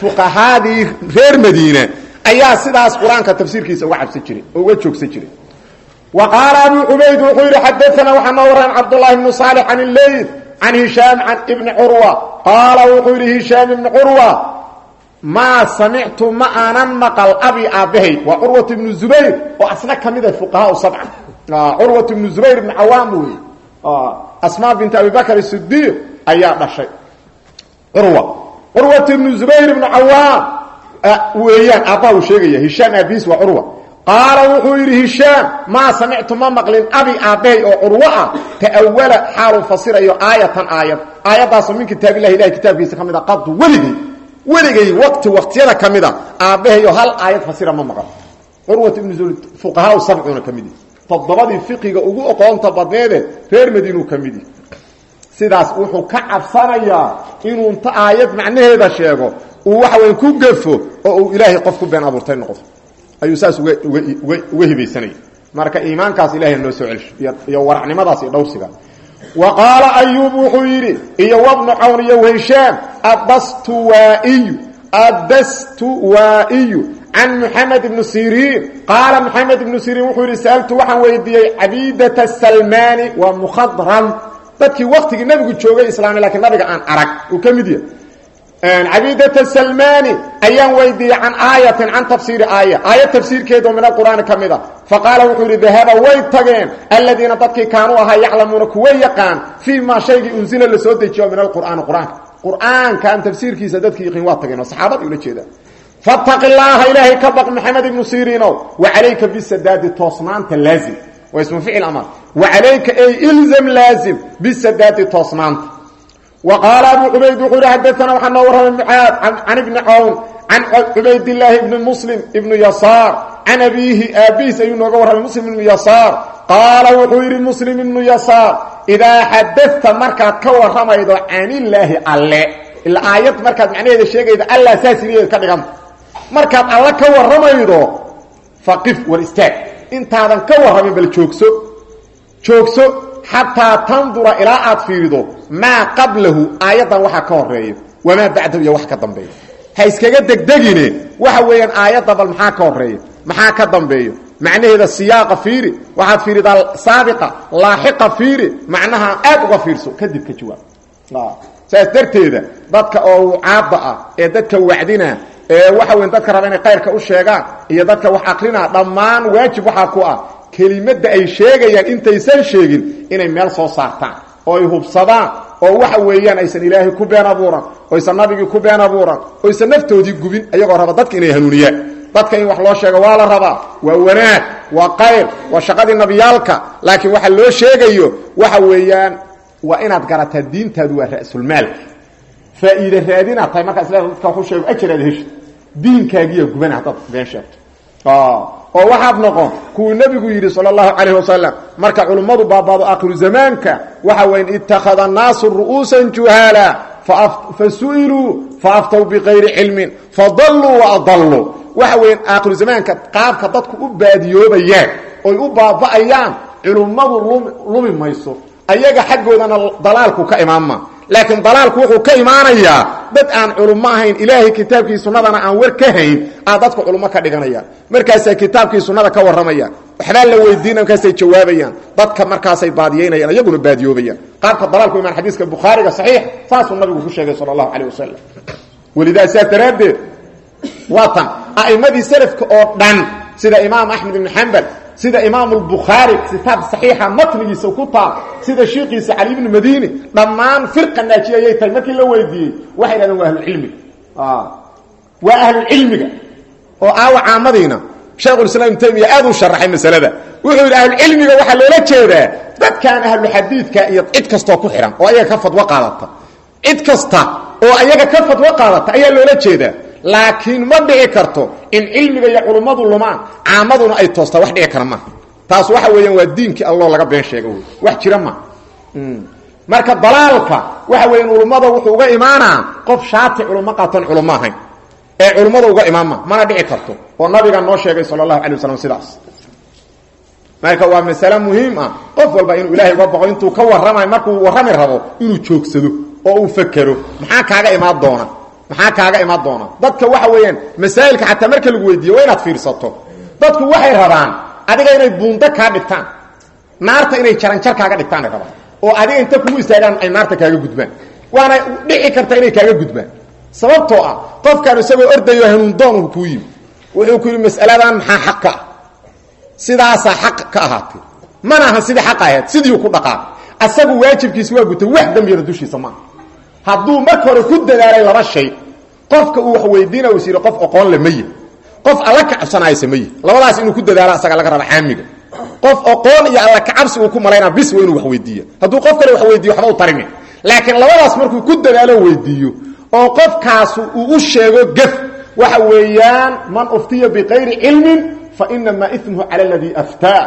fuqahaadii reer madiina ayaa sidaas qur'aanka tafsiirkiisa uga cabsan jiray oo uga joogsan jiray qaala abu cubayd wuxuu yidhi xadaana waxaa noo waran bnu saalix can illeyl can hishaam can ibni curwa qaala wuxuu yidhi hishaam ibni curwa maa samictu ma aanan maqal abi aabbahay waa curwat ibnu zubayr oo asna ka mid a fuqahaa sabca curwat ibnu zubayr ibnu cawaam wey asmaa binti abi bakr sidiiq ayaa dhashay curwa curwat ibnu zubayr ibnu cawaam weeyaan aabbaha uu sheegaya hishaam aabihiis waa curwa qaala wuxuu yidhi hishaam maa samictu ma maqlin. Abi aabbahay oo curwo ah ta'awala xaaluu fasirayo aayatan aayad. Aayaddaasoo min kitaabillahi ilahay kitaabkiisa ka mid a qadu weligay weligay waqti waqtiyada ka mid a aabbahayo hal aayad fasira ma maqal curwat ibnu zul fuqahaa sabcuna ka mid yahi toddobadii fiqiga ugu oqoonta badneede reer madiinuu ka mid yahi sidaas wuxuu ka cabsanayaa inuu aayad macnaheeda sheego uu waxa weya ku gafo oo uu ilaahay qof ku been abuurtay noqdo ayuu saas uga uga hibaysanaya marka iimaankaas ilahay noo soo celsho iyo waracnimadaas iyo dhowrsiga wa qaala ayuub wuxuu yidhi iyo wabnu cawn iyo hishaam adastuwaiyu adastuwaiyu can muxamed ibnu siriin. Qaala muxamed ibnu siriin wuxuu yidhi sa'altu waxaan weydiiyey cabiidata salmaani waa mukhadram. Dadkii waktigii nabigu joogay islaami lakiin nabiga aan arag uu ka cabiidata salmani ayaan weydiiyey can aayatin can tafsiiri aaya. Aayad tafsiirkeedoo min alqur'aani ka mid a. Faqaala wuxuu yidhi dahaba way tageen. Aladiina dadkii kaanuu ahaa yaclamuuna kuwa yaqaan fii maa shaygii unzila la soo dejiyo min alqur'aani qur'aanka. Qur'aankan tafsiirkiisa dadkii yaqiin waa tageen oo saxaabada ula jeedaan fattaqi llaaha ilaahay ka baq maxamed ibnu siriinow wa calayka bisadaadi toosnaanta laazim. Waa ismu ficil amar wa calayka ay ilzam laazim bisadaadi toosnaanta وqاaل أbو cubayd wuxuu hi xadثna waxaa noo warramay mعاad can iبni cawn can cubaydاللaahi بni mسلم iبnu yasaar can abiihi aabihiis ayuu nooga warramay mslim iبnu yasaar qaala wuxuu yidhi mslim iبnu yasaar إidaa xadata markaad ka warramaydo can ilaahi alle ila aayad markaad macnaheeda sheegayda alla saasiriyeed ka dhiganta markaad alle ka warramaydo faqif war istaag intaadan ka warramin bal joogso joogso xataa tandura ilaa aad fiirido maa qablahu aayaddan waxaa ka horeeyo wamaa bacdahu iyo wax ka dambeeyo ha iskaga degdegine waxa weeyaan aayadda bal maxaa ka horreeya maxaa ka dambeeyo macnaheeda siyaaqa fiiri waxaad fiiridaa saabiqa laaxiqa fiiri macnaha aad uga fiirso kadib ka jawaab. Saas darteeda dadka oo wucaadda ah ee dadka wacdina ee waxa weyan dadka raba inay kayrka u sheegaan iyo dadka wax akrina dhammaan waajib waxaa ku ah kelimadda ay sheegayaan intaysan sheegin inay meel soo saartaan oo ay hubsadaan oo waxa weeyaan aysan ilaahay ku been abuuran oysan nabigii ku been abuuran oysan naftoodii gubin ayagoo raba dadka inay hanuuniyaan. Dadka in wax loo sheego waa la rabaa waa wanaag waa qayr waa shaqadii nabiyaalka. Laakiin waxa loo sheegayo waxa weeyaan waa inaad garataa diintaadu waa ra'sulmaalka faa'iide raadinaad tahay markaa isla dadka waxu sheego ajaraad heshid diinkaagiiya gubana haddaad been sheegto oo waxaad noqon kuwuu nebigu yidhi sala allahu calayhi wasalam marka culummadu baabaado akhiru zamaanka waxa weyn ittakhada annaasu ru'uusan juhaala fa su'iluu faaftaw bikayri cilmin fadalluu wa adalluu. Waxa weyn aakhiru zamaanka qaabka dadku u baadiyoobayaan oy u baaba'ayaan culummadu lumi mayso. Ayaga xaggoodana dalaalku ka imaanma laakiin dalaalku wuxuu ka imaanayaa dad aan culummo ahayn ilaahay kitaabkii sunnadana aan war ka hayn aa dadku culummo ka dhiganayaan. Markaasay kitaabkii sunnada ka warramayaan. Waxbaa la weydiina markaasay jawaabayaan. Dadka markaasay baadiyeynayaan iyaguna baadiyoobayaan. Qaabka dalaalku imaan xadiiska bukhaariga saxiix saasuu nabigu ku sheegay sala allahu calayh wasalam welidaa saas daraaddeed waa tan. A'immadii salafka oo dhan sida imaam axmed ibnu xambal sida imaam albukhaari kitaab saxiixa matnigiisa ku taal sida shiikiisa cali ibnu madini dhammaan firqa naajiya ayay tahay markii la weydiiyey waxay dhahdeen waa ahlucilmiga waa ahlucilmiga oo aawa caamadiina shaykhulislaam ibnu taymiya aad u sharaxay masalada. Wuxuu yidhi ahlucilmiga waxaa loola jeedaa dadkan ahluxadiidka iyo cid kastoo ku xihan oo ayaga ka fadwo qaadata. Cid kasta oo ayaga ka fadwo qaadata ayaa loola jeedaa laakiin ma dhici karto in cilmiga iyo culummadu lumaan caamaduna ay toostaa wax dhici kara taas waxa weeyaan waa diinkii alloo laga been sheego wey wax jira ma. Marka dalaalka waxa weeyaan culummada wuxuu uga imaanaa qof shaati culummo qaatan culummo ahayn. Ee culummada uga imaanma mana dhici karto. Oo nabiga noo sheegay sala allahu calay wasalam sidaas. Marka waa masale muhiim ah qof walba inuu ilaahay uga baqo intuu ka warramayo markuu warrami rabo inuu joogsado oo uu fakero maxaa kaaga imaan doona maxaa kaaga imaan doona dadka waxa weeyaan masaa'ilka xataa marka lagu weydiiyo waa inaad fiirsato. Dadku waxay rabaan adiga inay buundo kaa dhigtaan naarta inay jaranjar kaaga dhigtaan ay oo adiga inta kugu istaagaan ay naarta kaaga gudbaan. Waana dhici karta inay kaaga gudbaan. Sababtoo ah qofkaan isagoo ordayo hanuundoon kuu yimi wuxuu ku yidhi mas'aladan maxaa xaq ka ah sidaasaa xaq ka ahaatay mana ahan sidii xaqa ahayd sidiiu ku dhaqaa asagu waajibkiisi waa gutay wax dambiyana dushiisa maaha hadduu marka hore ku dadaalay laba shay qofka uu wax weydiina is yidhi qof oqoon le maye qof alla kacabsanaysa maye labadaas inuu ku dadaalo asaga laga raba caamiga. Qof oqoon iyo alla kacabsi uu ku malaynaa bis waa inuu wax weydiiya hadduu qof kale wax weydiyo waxba u tarimi laakiin labadaas markuu ku dadaalo weydiiyo oo qofkaas uu u sheego gef waxa weeyaan man uftiya bikayri cilmin fainamaa imhu cala ladii aftaa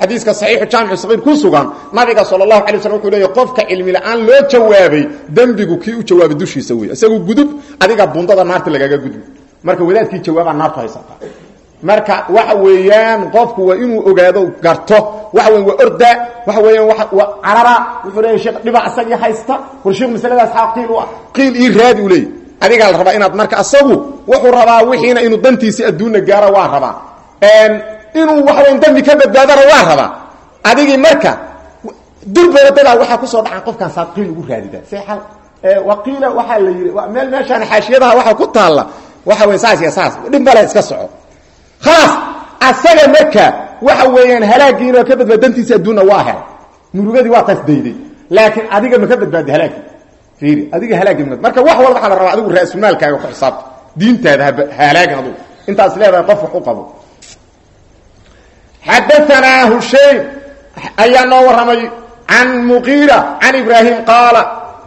xadiiska saxiixu jaamicu saqiir ku sugan nabiga sala allahu alay slam wuxuu leeya qofka cilmi la'aan loo jawaabay dembigu kii u jawaabay dushiisa wey isagu gudub adiga bundada naarta lagaaga gudbi marka wadaadkii jawaabaa naartu haysataa marka waxa weeyaan qofku waa inuu ogaado garto. Waxa weyan waa orda waxa weeyaan waa carara. Wuxuu leeya sheekh dhiba isagii haysta. War sheekh masaladaas xaa qiil u ah. Qiil ii raadi u leeya adigaa la rabaa inaad marka asagu wuxuu rabaa wixiina inuu dantiisi adduunna gaaro waa rabaa inuu waxaweyn dambi ka badbaadana waa rabaa. Adigii marka durbooda dadaa waxaa ku soo dhacaan qofkaan saad qiil ugu raadidaa se al waqiila waxaa la yidhi meel meeshaan xaashiyadaha waxaa ku taalla. Waxa wey saas iyo saas dhib male iska soco. Khalaas asaga marka waxa weeyaan halaagiina ka badbaad dantiisa adduunna waa helay murugadii waa taas dayday. Laakiin adiga ma ka badbaadi halaagii fiiri adiga halaagii ma marka wax walba waxaa la rabaa adigu ra-sulmaalkaaga ku xisaabta. Diintaada halaagin adugu intaas leedahay qof wax u qabo xadaanaa hushaym ayaa noo warramay can muqiira can ibraahim qaala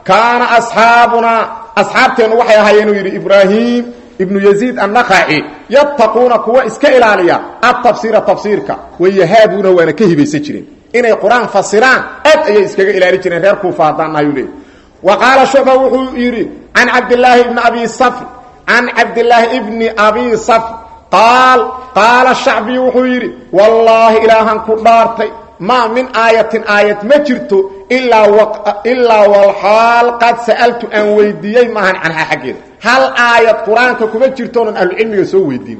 kaana asxaabunaa asxaabteennu waxay ahaayeen uu yidhi ibraahim ibnu yaziid annaqaci yattaquuna kuwa iska ilaaliya atafsiira tafsiirka wayahaabuuna waana ka hibaysan jireen inay qur'aan fasiraan aad ayay iskaga ilaali jireen reer kuufa haddaan nahayu leey wa qaala shucba wuxuu yidhi can cabdilaahi ibni abi safr can cabdilaahi bni abi safr qaala shacbii wuxuu yidhi wallaahi ilaahan ku dhaartay maa min aayatin aayad ma jirto ilaa walxaal qad sa'altu aan weydiiyey maahan canhaa xaggeeda. Hal aayad qur'aanka kuma jirtoonan ahlucilmiga soo weydiin.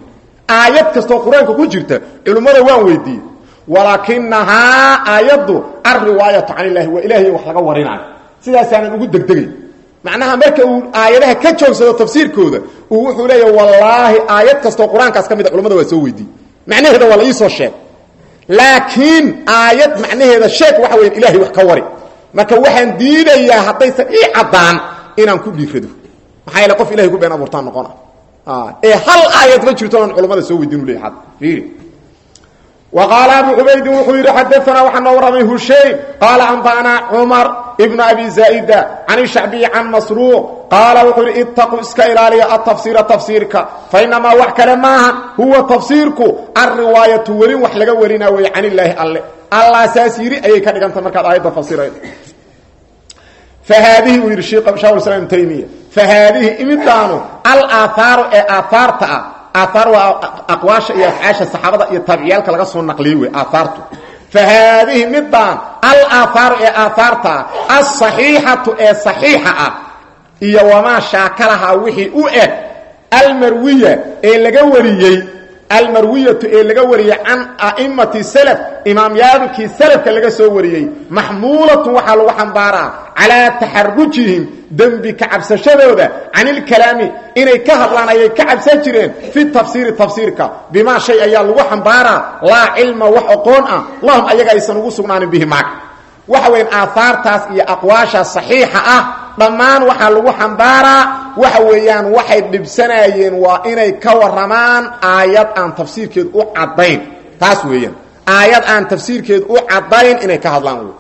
Aayad kastoo qur'aanka ku jirta culimmada waan weydiiyey. Walaakinahaa aayaddu alriwaayatu can illaahi waa ilaahay wax laga warinaayo sidaasaanan ugu degdegay macnaha marka uu aayadaha ka joogsado tafsiirkooda uu wuxuu leeya wallaahi aayad kastoo qur'aankaas ka mid a culamada waa soo weydiiyey. Macnaheeda waa la iisoo sheeg laakiin aayad macnaheeda sheeg waxa weya ilahay wax ka wari. Marka waxaan diidayaa haddaysan ii caddaan inaan ku dhiirado maxaa yaele qof ilahay ku been abuurtaan noqona. Ee hal aayad ma jirto oan culammada soo weydiin u leey ad qaala abu cubaydin wuxuu yidhi xadaanaa waxaa noo warramay hushaym qaala anba'naa cumar ibnu abi zaa'ida can ishacbiyi can masruuq qaala wuxuu yidhi ittaquu iska ilaaliya atafsiira tafsiirka fa inamaa wax kale maaha huwa tafsiirku alriwaayatu welin wax laga warinaa weeye can illaahi alle allah saas yidhi ayay ka dhiganta markaad aayadda fasiraydo fahaadihi uu yidhi shekh islam taymiya fahaadihi imidaanu alaahaaru ee aahaarta ah aahaar waa aqwaasha iyo afcaasha saxaabada iyo taabiciyaalka laga soo naqliyey wey aahaartu fahaadihi midaan alaahaaru ee aahaarta ah alsaxiixatu ee saxiixa ah iyo wamaa shaakalahaa wixii u eg almarwiya ee laga wariyey almarwiyatu ee laga wariyey can a'imati salaf imaamyaalkii salafka laga soo wariyey maxmuulatun waxaa lagu xambaaraa calaa taxarujihim dembi ka cabsashadooda can ilkalaami inay ka hadlaan ayay ka cabsan jireen fi tafsiiri tafsiirka bimaa shay ayaa lagu xambaaraa laa cilma wax oqoon ah lahum ayaga aysan ugu sugnaanin bihi maag waxa weyan aahaartaas iyo aqwaasha saxiixa ah. Dhammaan waxaa lagu xambaaraa. Waxa weeyaan waxay dhibsanaayeen waa inay ka waramaan aayad aan tafsiirkeed u caddayn. Taas weeyaan. Aayad aan tafsiirkeed u caddayn inay ka hadlaan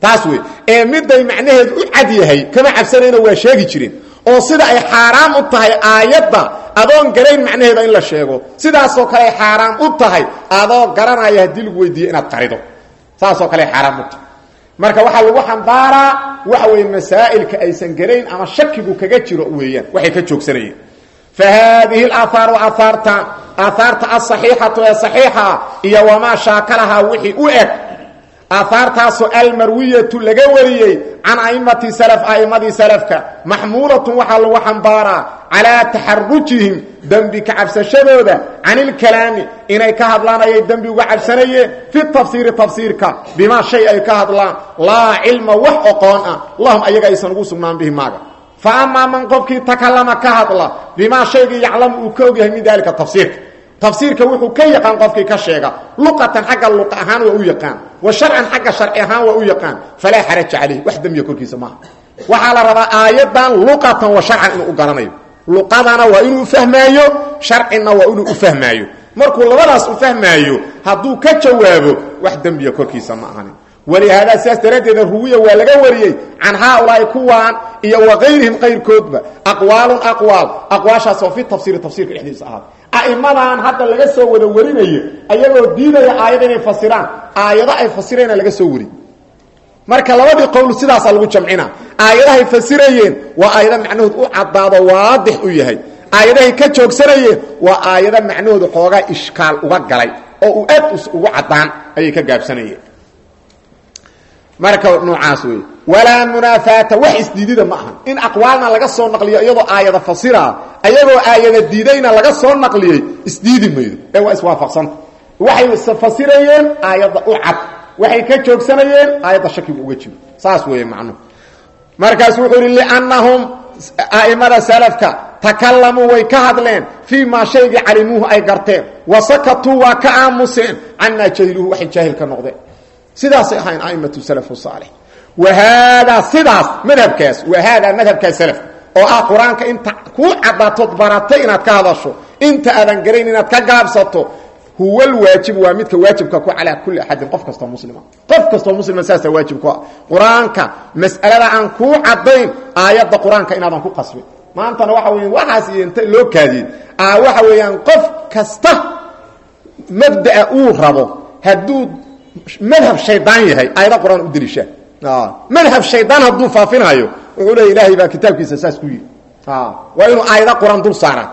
taas wey ee miday macnaheedu u cad yahay kama cabsanayno waa sheegi jireen oo sida ay xaaraam u tahay aayadda adoon garayn macnaheeda in la sheego. Sidaasoo kale ay u tahay adoo garanaya haddii lagu weydiiyo inaad qarido. Saasoo kale ay u tahay marka waxaa lagu xambaaraa waxa weeye masaa'ilka aysan garayn ama shakigu kaga jiro weeyaan waxay ka joogsanayeen. Fa haadihi alaahaaru aahaartan aahaarta alsaxiixatu ee saxiixa iyo wamaa shaakalahaa wixii u eg aahaartaasoo almarwiyatu laga wariyey can a'immati salaf a'immadii salafka. Maxmuulatun waxaa lagu xambaaraa calaa taxarujihim dembi ka cabsashadooda can ilkalaami inay ka hadlaan ayay dembi uga cabsanayeen fi tafsiiri tafsiirka bimaa shay ay ka hadlaan. Laa cilma wax oqoon ah. Lahum ayaga aysan ugu sugnaan bihi maaga. Fa amaa man qofkii takallama ka hadla bimaa shaygii yaclamu uu ka ogyahay min daalika tafsiirka tafsiirka wuxuu ka yaqaan qofkii ka sheega luqatan xagga luqa ahaan waa u yaqaan wa sharcan xagga sharci ahaan waa u yaqaan falaa xaraja calayh wax dembiya korkiisa maaha. Waxaa la rabaa aayaddan luqatan wa sharcan inuu garanayo. Luqadana waa inuu ufahmaayo sharcina waa inuu u fahmaayo. Markuu labadaas u fahmaayo hadduu ka jawaabo wax dembiya korkiisa ma ahanin walihaadaa sidaas daraaddeeda ruwiya waa laga wariyey can haaulaa'i kuwaan iyo wa kayrihim qayrkoodba aqwaalun aqwaal aqwaashaasoo fi tafsiiri tafsiirka dhexdiisa ahaad a'immadan hadda laga soo wada warinayo ayagoo diidaya aayad inay fasiraan. Aayado ay fasirayna laga soo wari marka labadii qowl sidaasaa lagu jamcina. Aayadahay fasirayeen waa aayado macnahood u caddaado waadix u yahay. Aayadahay ka joogsanayeen waa aayado macnahooda xoogaa ishkaal uga galay oo uu aad ugu caddaan ayay ka gaabsanayeen marka noocaas wey walaa munaafaata wax isdiidida ma aha. In aqwaalna laga soo naqliyo iyadoo aayada fasira ayagoo aayada diidayna laga soo naqliyey isdiidi ee waa iswaafaqsanta waxay fasirayeen aayadda u cad. Waxay ka joogsanayeen aayadda shakigu uga jiro. Saas weeye macnuhu markaas wuxuu ihi liannahum a'imada salafka takalamuu way ka hadleen. Fii maa shaygii calimuuhu ay garteen. Wa waa ka aamuseen. Camaa jahiluuhu waxay jaahil ka noqdeen sidaasay ahayn a'immatu salafu saalix. Wa haadaa sidaas madhabkaas wa haadaa madhabkaas salaf oo ah qur'aanka inta kuu caddaatood baratay inaad ka hadasho inta aadan garayn inaad ka gaabsato huwa alwaajib waa midka waajibka ku calaa kulli axadin qof kastoo muslima. Qof kastoo muslima saasaa waajib ku ah. Qur'aanka mas'alada aan kuu caddayn aayadda qur'aanka inaadan ku qasbin. Maantana waxa weya waxaas iyo inta loo kaadiyey waxa weeyaan qof kasta mabda'a uu rabo hadduu madhab shaydaan yahay aayada qur'aan u deliisha madhab shaydaan hadduu faafinaayo wuxuu leeya ilaahay baa kitaabkiisa saas ku yidhi. Waa inuu aayada qur'aan dul saaraa.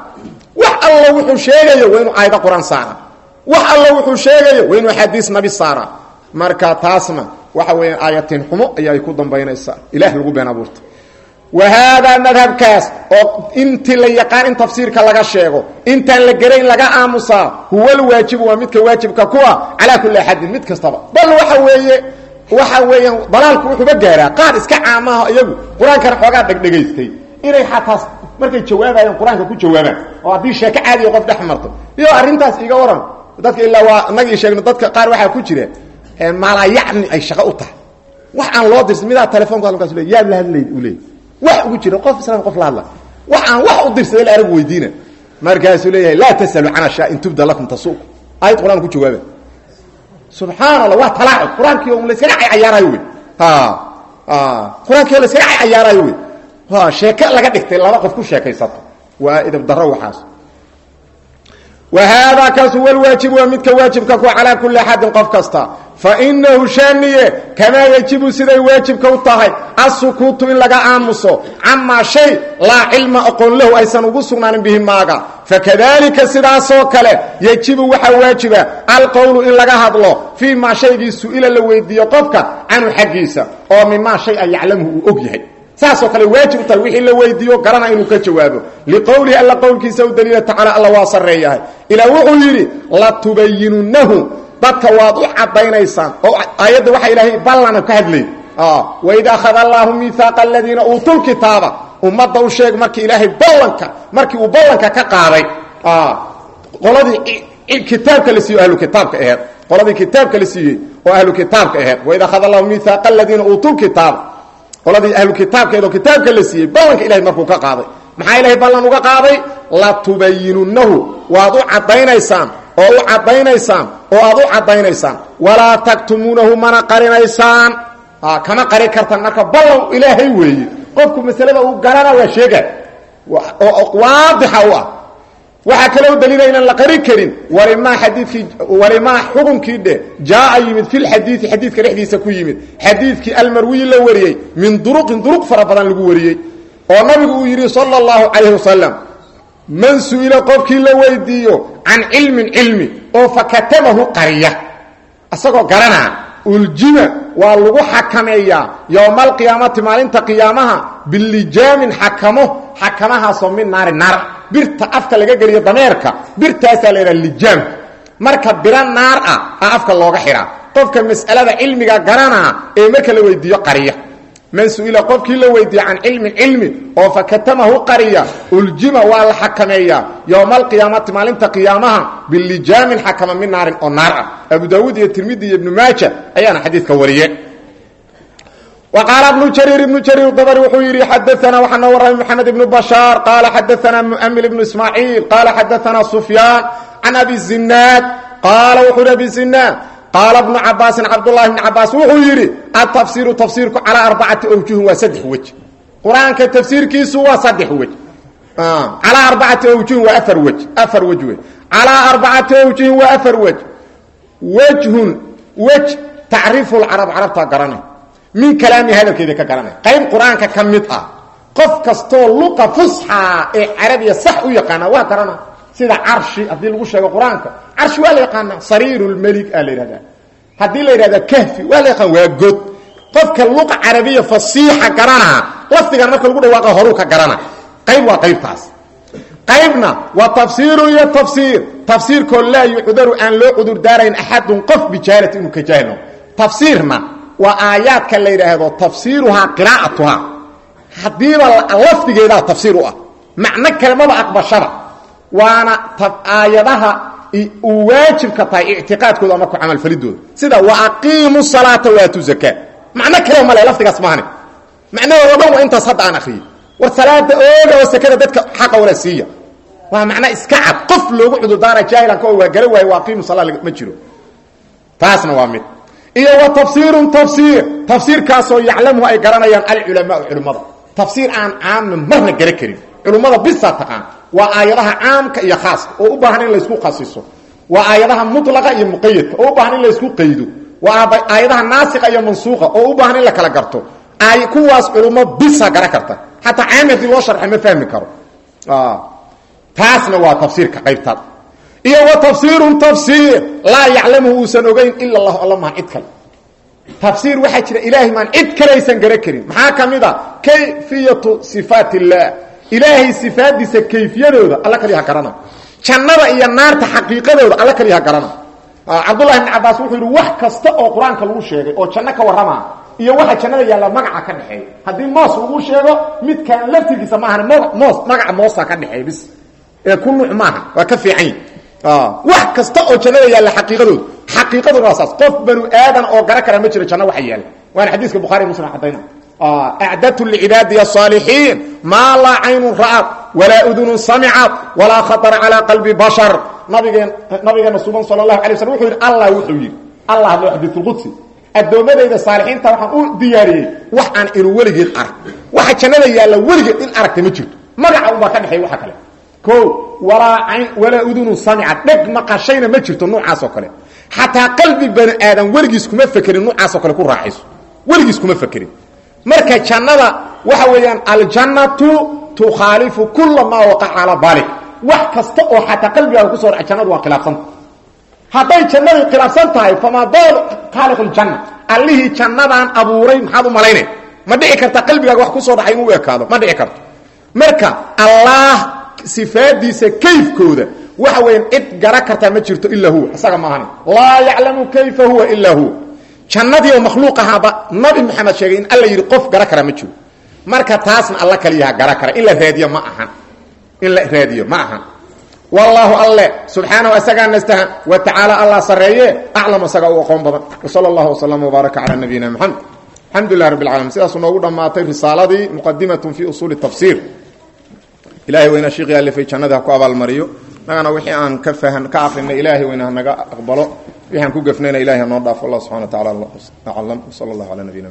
Wax alla wuxuu sheegayo waa inuu aayada qur'aan saaraa. Wax alla wuxuu sheegayo waa inuu axaadiis nabi saaraa. Marka taasna waxa weeyaan aayatiin xumo ayaay ku dambaynaysaa. Ilaah lagu been abuurta wa haadaa madhabkaas oo intii la yaqaan in tafsiirka laga sheego intaan la gerayn laga aamusaa huwa alwaajibu waa midka waajibka ku ah calaa kulli axadin mid kastaba. Bal waxa weeye waxa weeyaan dalaalku wuxuuba gaaraa qaar iska caamaha iyagu qur'aankana xoogaa dhegdhegaystay. Inay xataa markay jawaabayaan qur'aanka ku jawaabaan oo haddii sheeko caadiya qof dhex marto. Iyo arrintaas iga waran dadka ilaa waa nagii sheegno dadka qaar waxaa ku jira maalayacni ay shaqo u tahay. Wax aan loo dirsan midaa telefonku halkaas le yaad la hadlayd uu leey wax ugu jira qof islam qof la hadla wax aan wax u dirsaday la arag weydiina markaasuu leeyahay laa tasalu can ashaa in tubda lakum tasuuq. Aayad quraan ku jawaaba subxaan allah waa talaacud qur'aankii o layskaga cayaaraayo wey qur'aankii o layskaga cayaaraayo wey sheeke laga dhigtay laba qof ku sheekaysato. Waa idab daro waxaas. Wa haadaa kaas huwa lwaajib waa midka waajibka ku calaa kulli axadin qof kasta fa inahu shaaniye kamaa yajibu siday waajibka u tahay assukuutu in laga aamuso camaa shay laa cilma aqoon lahu aysan ugu sugnaanin bihi maaga fakadalika sidaasoo kale yejibu waxaa waajiba alqowlu in laga hadlo fii maa shaygii su'ila la weydiiyo qofka canhu xaggiisa oo mimaa shay a yaclamuhu uu og yahay saasoo kale waajib u tahay wixii la weydiiyo garana inuu ka jawaabo liqowlihi alla qowlkiisa u daliila tacaala alla waa sarreeyahay ilaa wuxuu yidhi latubayinunahu dadka waad u cadaynaysaan. Oo aayadda waxaa ilaahay ballana ka hadlay. Waid akhada allaahu miihaaqa aladiina uutuu lkitaaba ummadda u sheeg markii ilaahay ballanka markii uu ballanka ka qaaday. Qoladii kitaabka la siiyo ahlu kitaabka aheed. Qoladii kitaabka la siiyey oo ahlu kitaabka aheed. Waid akhada allahu miihaaqa aladiina uutuu lkitaaba qoladii ahlu kitaabkeed oo kitaabka la siiyey ballanka ilahay markuu ka qaaday. Maxaa ilaahay ballan uga qaaday? Latubayinunahu waad u caddaynaysaan oo u caddaynaysaan oo aad u caddaynaysaan walaa taktumuunahu mana qarinaysaan. Kama qarin kartaan marka ballan ilaahay weeye. Qofku masalada uu garana waa sheega. Waadixa u ah. Waxaa kaloo daliila inaan la qarin karin. Walimaa xadiikii walimaa xukunkii dhe jaaa yimid fi lxadiidi xadiidka dhexdiisa ku yimid. Xadiidkii almarwiyi la wariyey min duruqin duruq fara badan lagu wariyey. Oo nabigu uu yidhi sala allahu calayhi wasalam man su'ila qofkii la weydiiyo can cilmin cilmi oo fakatamahu qariya. Isagoo garanaa uljima waa lagu xakameeyaa yowma alqiyaamati maalinta qiyaamaha bilijaamin xakamo xakamahaasoo min naari naar. Birta afka laga geliyo dameerka birtaasaa la yidhaha lijaamka marka biro naar ah a afka looga xidhaa. Qofka mas'alada cilmiga garanaa ee marka la weydiiyo qariya man su'ila qofkii la weydiiye can cilmin cilmi oo fakatamahu qariya uljima waa la xakameeyaa yowma alqiyaamati maalinta qiyaamaha bilijaamin xakama min naarin oo naar ah. Abu daawuud iyo tirmidi iyo ibnu maaja ayaana xadiidka wariye wa qaala ibnu jariir ibnu jariir dabri wuxuu yidhi xadaana waxaa noo warramay moxamed ibnu bashaar qaala xadaana mu'mil ibnu ismaaciil qaala xadaana sufyaan can abi zinaad qaala wuxuu yidhi abi zinaad qaala bnu cabaasin cabdulahi bni cabaas wuxuu yidhi atafsiiru tafsiirku calaa arbacati awjuhin waa saddex wej qur'aanka tafsiirkiisu waa saddex wej calaa arbacati awjuhin waa afar wej afar wej wey calaa arbacati awjuhin waa afar wej wejhun wej tacriifu lcarab carabtaa garanay min kalaami hadalkeeda ka garanay qayb qur'aanka ka mid ah qof kastoo luqa fusxa ee carabiya sax u yaqaana waa garana sida carshi haddii lagu sheego qur'aanka carshi waa la yaqaana sariiru lmelig aa la yidhahdaa. Haddii la yidhahda kahfi waa la yaqaan waa god. Qofka luqa carabiya fasiixa garanaa lafdigan marka lagu dhawaaqa horuu ka garana. Qayb waa qaybtaas. Qaybna waa tafsiiru iyo tafsiir. Tafsiirkoo laa yucdaru aan loo cudur daarayn axadun qof bijaalati inuu ka jaahilno tafsiirna waa aayaadka la yidhaahdo tafsiiruhaa qiraa'atuhaa. Haddiiba lafdigeedaa tafsiir u ah. Macno kale maba aqbashaba waana aayadaha uu waajibka tahay ictiqaadkooda ama ku camalfalidooda sida wa aqiimu salaata waatu zakaa macno kale male lafdigaas maahane macnahoodo dhan waa intaas hadda aan akriyey war salaada ooga oo sekada dadka xaqa wala siiya. Waa macno iska cad. Qof loogu cudurdaara jaahilanka oo waa gala waayo wa aqiimu salaa ma jiro. Taasna waa mid. Iyo wa tafsiirun tafsiir. Tafsiirkaasoo yaclamuhu ay garanayaan alculamaau culimmada. Tafsiir aan caamna marna gara karin. Culimmada bisaa taqaan waa aayadaha caamka iyo khaaska oo u baahan in laysku khasiso. Waa aayadaha mulaqa iyo muqayadka oo u baahan in laysku qaydo waa aayadaha naasika iyo mansuuqa oo u baahan in la kala garto. Kuwaas culummo bisa gara karta. Xataa caami haddii loo sharxa ma fahmi karo. Taasna waa tafsiirka qaybtaad iyo wa tafsiirun tafsiir. Laa yaclamuhu uusan ogeyn ila allahu alla maha cid kale. Tafsiir waxaa jira ilaahay maan cid kalaysan gara karin. Maxaa ka mid a kayfiyatu sifaat illaah ilaahay sifaadiisa kayfiyadooda alla kaliyaha garana. Jannada iyo naarta xaqiiqadooda alla kaliyaha garana. Cabdullahi bn cabaas wuxuu yidhi wax kasta oo qur'aanka lagu sheegay oo janno ka warramaa iyo waxa jannada yaalla magaca ka dhexeeya haddii moos lagu sheego midkaan laftirkiisa maahan moos magaca moosa ka dhexeeya bis. Ee ku nuuc maaha waa ka fiican yi wax kasta oo jannada yaalla xaqiiqadooda xaqiiqaduna waa qof banu aadan oo gara kara ma jiro janno waxa yaalla. Waana xadiiska bukhari muslim cadayna acdadtu licibaadiya asaalixiin maa laa caynun ra'ad walaa udunun samicat walaa khatara calaa qalbi bashar nabigeen nabigeena suban sala allahu alay waslm wuxuu yidhi allah wuxuu yidhi allah hadlo xadiisulqudsi addoommadayda saalixiinta waxaan u diyaariyey wax aan inu weligeed arag waxa jannada yaalla weligeed in aragta ma jirto magaca unbaa ka dhexeey waxa kale o walaa cayn walaa udunun samicad dheg maqashayna ma jirto nuucaasoo kale xataa qalbi bani aadam weligiis kuma fekerin nuucaasoo kale ku raaxayso weligiis kuma fekerin marka jannada waxa weeyaan aljannatu tukhaalifu kula maa waqaca calaa baalik wax kasta oo xataa qalbigaaga ku soo dhaca jannadu waa khilaafsanta hadday jannadii khilaafsan tahay famaa baal khaaliq ljanna allihii jannadan abuuray maxaad u malaynay ma dhici karta qalbigaaga wax ku soo dhacay inuu ekaado? Ma dhici karto. Marka allaah sifaadiisa kayfkooda waxa weeyaan cid gara kartaa ma jirto ilaa huwa. Isaga ma ahani laa yaclamu kayfa huwa ilaa huwa jannadii oo makhluuq ahaaba nabi maxamed sheegay in alla yidhi qof gara kara ma jiro. Marka taasna alla kaliyaha gara kara in la raadiyo ma ahan. In la raadiyo ma ahan. Wallaahu alle subxaanahu isagaa nastahan. Wa tacaala allah sarreeye aclam isagaa u aqoon badan. Wsala allahu waslama wbaaraka calaa nabiyina moxamed alxamdu lilah rabbi alcalamin sidaasuu noogu dhammaatay risaaladii muqadimatun fi usuuli tafsiir. Ilahay weyna shiiqii alifay jannada ha ku abaalmariyo nagana wixii aan ka fahan ka akrinay ilaahay weyna hanaga aqbalo. Wixi aan ku gefnayna ilahay hanoo dhaafo. Allah subxana wa tacala aclam wsala allahu calaa nabiyina